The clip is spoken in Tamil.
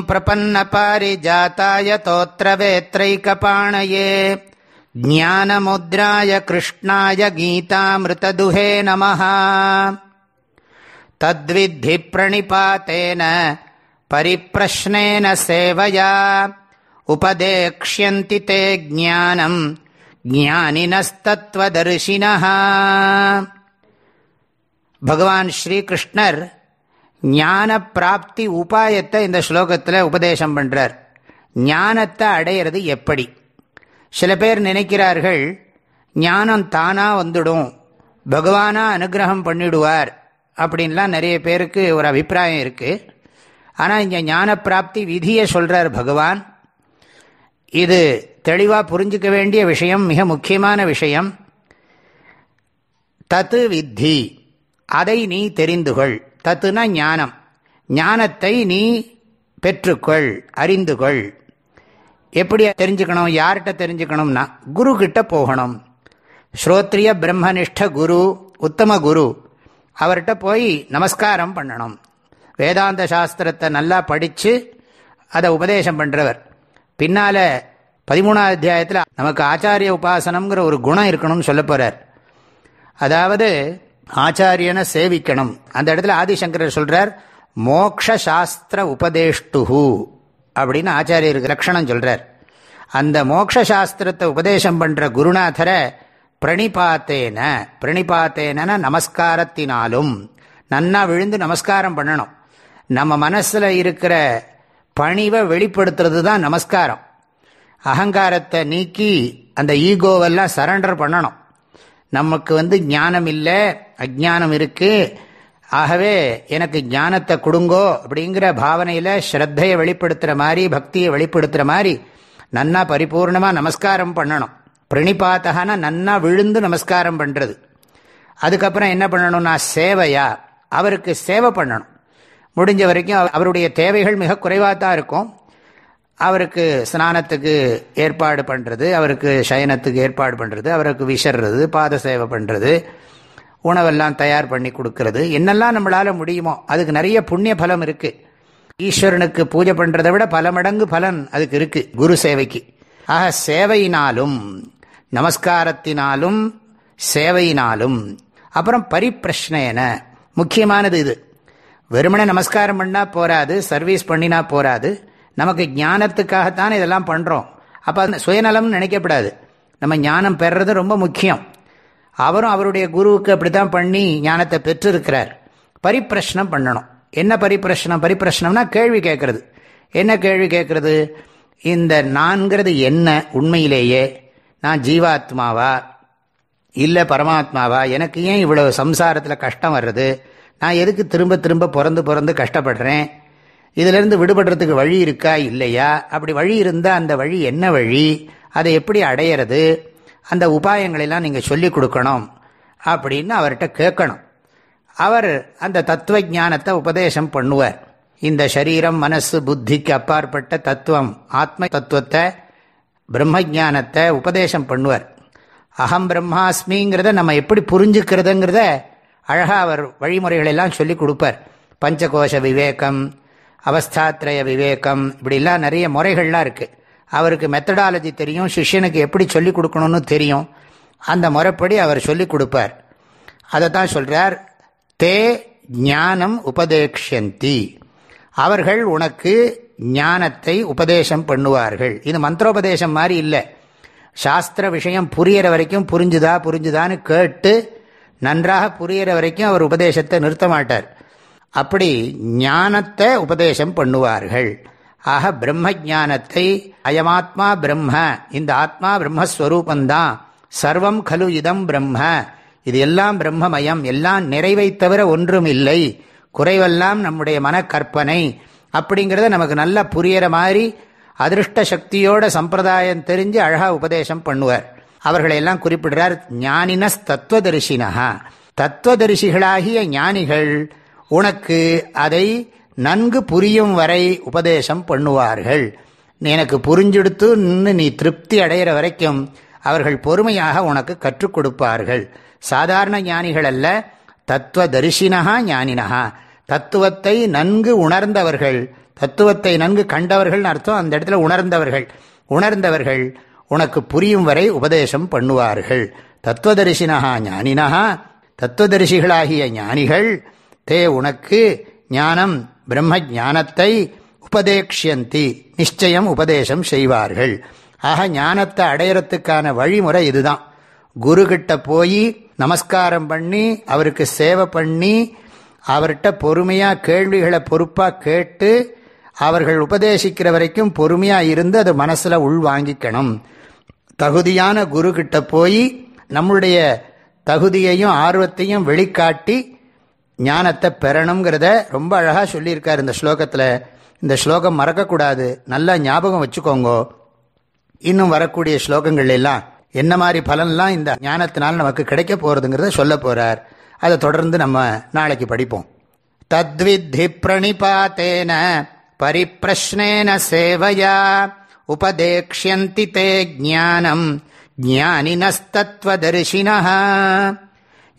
पन्नपारिजाताय तोत्रवेत्रैकपाणये। ज्ञानमुद्राय कृष्णाय गीतामृतदुहे नमः। तद्विद्धि प्रणिपातेन परिप्रश्नेन सेवया। उपदेक्ष्यन्ति ते ज्ञानम् ज्ञानिनस्तत्त्वदर्शिनः। भगवान् श्रीकृष्णर् ஞான பிராப்தி உபாயத்தை இந்த ஸ்லோகத்தில் உபதேசம் பண்ணுறார் ஞானத்தை அடையிறது எப்படி? சில பேர் நினைக்கிறார்கள் ஞானம் தானாக வந்துடும் பகவானாக அனுகிரகம் பண்ணிடுவார் அப்படின்லாம் நிறைய பேருக்கு ஒரு அபிப்பிராயம் இருக்குது ஆனால் இங்கே ஞான பிராப்தி விதியை சொல்கிறார் பகவான். இது தெளிவாக புரிஞ்சிக்க வேண்டிய விஷயம் மிக முக்கியமான விஷயம். தத்து வித்தி அதை நீ தெரிந்துகொள். தத்துனா ஞானம். ஞானத்தை நீ பெற்றுக்கொள் அறிந்துகொள். எப்படி தெரிஞ்சுக்கணும் யார்கிட்ட தெரிஞ்சுக்கணும்னா குரு கிட்ட போகணும். ஸ்ரோத்ரிய பிரம்மனிஷ்ட குரு உத்தம குரு அவர்கிட்ட போய் நமஸ்காரம் பண்ணணும். வேதாந்த சாஸ்திரத்தை நல்லா படித்து அதை உபதேசம் பண்ணுறவர் பின்னால் பதிமூணாவது அத்தியாயத்தில் நமக்கு ஆச்சாரிய உபாசனம்ங்கிற ஒரு குணம் இருக்கணும்னு சொல்ல போகிறார் அதாவது ஆச்சாரியனை சேவிக்கணும். அந்த இடத்துல ஆதிசங்கரர் சொல்கிறார் மோக்ஷாஸ்திர உபதேஷ்டுஹு அப்படின்னு ஆச்சாரியருக்கு லக்ஷணம் சொல்கிறார் அந்த மோக்ஷாஸ்திரத்தை உபதேசம் பண்ணுற குருநாதரை பிரணிபாத்தேன பிரணிபாத்தேன நமஸ்காரத்தினாலும் நன்னா விழுந்து நமஸ்காரம் பண்ணணும். நம்ம மனசில் இருக்கிற பணிவை வெளிப்படுத்துறது தான் நமஸ்காரம். அகங்காரத்தை நீக்கி அந்த ஈகோவெல்லாம் சரண்டர் பண்ணணும். நமக்கு வந்து ஞானம் இல்லை அஜானம் இருக்குது ஆகவே எனக்கு ஞானத்தை கொடுங்கோ அப்படிங்கிற பாவனையில் ஸ்ரத்தையை வெளிப்படுத்துகிற மாதிரி பக்தியை வெளிப்படுத்துகிற மாதிரி நன்னா பரிபூர்ணமாக நமஸ்காரம் பண்ணணும். பிரணிபாத்தகனா நன்னா விழுந்து நமஸ்காரம் பண்ணுறது அதுக்கப்புறம் என்ன பண்ணணும்னா சேவையா? அவருக்கு சேவை பண்ணணும். முடிஞ்ச வரைக்கும் அவருடைய தேவைகள் மிக குறைவாக தான் இருக்கும். அவருக்கு ஸ்நானத்துக்கு ஏற்பாடு பண்ணுறது அவருக்கு சயனத்துக்கு ஏற்பாடு பண்ணுறது அவருக்கு விசர்றது பாத சேவை பண்ணுறது உணவெல்லாம் தயார் பண்ணி கொடுக்கறது. என்னெல்லாம் நம்மளால் முடியுமோ அதுக்கு நிறைய புண்ணிய பலம் இருக்குது ஈஸ்வரனுக்கு பூஜை பண்ணுறதை விட பல மடங்கு பலன் அதுக்கு இருக்குது குரு சேவைக்கு. ஆக சேவையினாலும் நமஸ்காரத்தினாலும் சேவையினாலும் அப்புறம் பரிப்பிரஷ்னேன முக்கியமானது இது. வெறுமனே நமஸ்காரம் பண்ணால் போராது சர்வீஸ் பண்ணினா போராது. நமக்கு ஞானத்துக்காகத்தான் இதெல்லாம் பண்ணுறோம் அப்போ அந்த சுயநலம்னு நினைக்கப்படாது. நம்ம ஞானம் பெறுறது ரொம்ப முக்கியம். அவரும் அவருடைய குருவுக்கு அப்படி தான் பண்ணி ஞானத்தை பெற்றிருக்கிறார். பரிப்பிரஷ்னம் பண்ணணும். என்ன பரிப்பிரஷ்னம்? பரிப்பிரஷ்னம்னா கேள்வி கேட்கறது. என்ன கேள்வி கேட்கறது? இந்த நான்கிறது என்ன உண்மையிலேயே? நான் ஜீவாத்மாவா? இல்லை பரமாத்மாவா? எனக்கு ஏன் இவ்வளோ சம்சாரத்தில் கஷ்டம் வர்றது? நான் எதுக்கு திரும்ப திரும்ப பிறந்து பிறந்து கஷ்டப்படுறேன்? இதிலிருந்து விடுபடுறதுக்கு வழி இருக்கா? இல்லையா? அப்படி வழி இருந்தால் அந்த வழி என்ன வழி? அதை எப்படி அடையிறது? அந்த உபாயங்களெல்லாம் நீங்கள் சொல்லிக் கொடுக்கணும் அப்படின்னு அவர்கிட்ட கேட்கணும். அவர் அந்த தத்துவ ஞானத்தை உபதேசம் பண்ணுவார். இந்த சரீரம் மனசு புத்திக்கு அப்பாற்பட்ட தத்துவம் ஆத்ம தத்துவத்தை பிரம்ம ஜானத்தை உபதேசம் பண்ணுவார். அகம் பிரம்மாஸ்மிங்கிறத நம்ம எப்படி புரிஞ்சுக்கிறதுங்கிறத அழகாக அவர் வழிமுறைகளெல்லாம் சொல்லி கொடுப்பார். பஞ்சகோஷ விவேகம் அவஸ்தாத்ரய விவேகம் இப்படிலாம் நிறைய முறைகள்லாம் இருக்குது அவருக்கு மெத்தடாலஜி தெரியும் சிஷ்யனுக்கு எப்படி சொல்லிக் கொடுக்கணும்னு தெரியும். அந்த முறைப்படி அவர் சொல்லிக் கொடுப்பார். அதை தான் சொல்கிறார் தே ஞானம் உபதேக்ஷந்தி அவர்கள் உனக்கு ஞானத்தை உபதேசம் பண்ணுவார்கள். இது மந்திரோபதேசம் மாதிரி இல்லை. சாஸ்திர விஷயம் புரியிற வரைக்கும் புரிஞ்சுதா புரிஞ்சுதான்னு கேட்டு நன்றாக புரியிற வரைக்கும் அவர் உபதேசத்தை நிறுத்த மாட்டார். அப்படி ஞானத்தை உபதேசம் பண்ணுவார்கள். ஆக பிரம்ம ஜானத்தை அயமாத்மா பிரம்ம இந்த ஆத்மா பிரம்மஸ்வரூபந்தான் சர்வம் கலு இதம் பிரம்ம. இது எல்லாம் பிரம்மமயம் எல்லாம் நிறைவை தவிர ஒன்றும் இல்லை குறைவெல்லாம் நம்முடைய மனக்கற்பனை. அப்படிங்கிறத நமக்கு நல்லா புரியற மாதிரி அதிருஷ்ட சக்தியோட சம்பிரதாயம் தெரிஞ்சு அழகா உபதேசம் பண்ணுவார். அவர்களையெல்லாம் குறிப்பிடுறார் ஞானினஸ் தத்துவதரிசினா தத்துவதரிசிகளாகிய ஞானிகள் உனக்கு அதை நன்கு புரியும் வரை உபதேசம் பண்ணுவார்கள். எனக்கு புரிஞ்செடுத்து நின்று நீ திருப்தி அடைகிற வரைக்கும் அவர்கள் பொறுமையாக உனக்கு கற்றுக் கொடுப்பார்கள். சாதாரண ஞானிகள் அல்ல தத்துவ தரிசினகா ஞானினகா. தத்துவத்தை நன்கு உணர்ந்தவர்கள் தத்துவத்தை நன்கு கண்டவர்கள் அர்த்தம் அந்த இடத்துல உணர்ந்தவர்கள். உணர்ந்தவர்கள் உனக்கு புரியும் வரை உபதேசம் பண்ணுவார்கள். தத்துவதரிசினகா ஞானினஹா தத்துவதரிசிகளாகிய ஞானிகள் தே உனக்கு ஞானம் பிரம்ம ஞானத்தை உபதேக்ஷந்தி நிச்சயம் உபதேசம் செய்வார்கள். ஆக ஞானத்தை அடையறதுக்கான வழிமுறை இதுதான். குரு போய் நமஸ்காரம் பண்ணி அவருக்கு சேவை பண்ணி அவர்கிட்ட பொறுமையாக கேள்விகளை பொறுப்பாக கேட்டு அவர்கள் உபதேசிக்கிற வரைக்கும் பொறுமையாக இருந்து அது மனசில் உள்வாங்கிக்கணும் தகுதியான குரு போய் நம்முடைய தகுதியையும் ஆர்வத்தையும் வெளிக்காட்டி ஞானத்தை பெறணுங்கிறத ரொம்ப அழகாக சொல்லியிருக்கார் இந்த ஸ்லோகத்தில். இந்த ஸ்லோகம் மறக்கக்கூடாது. நல்லா ஞாபகம் வச்சுக்கோங்கோ. இன்னும் வரக்கூடிய ஸ்லோகங்கள் எல்லாம் என்ன மாதிரி பலன்லாம் இந்த ஞானத்தினால் நமக்கு கிடைக்க போகிறதுங்கிறத சொல்ல போகிறார் அதை தொடர்ந்து நம்ம நாளைக்கு படிப்போம். தத்வித்தி பிரணிபாத்தேன பரிப்பிரஷ்னேன சேவையா உபதேக்ஷந்தி தே ஜானம் ஞானினஸ்தத்வதரிசினா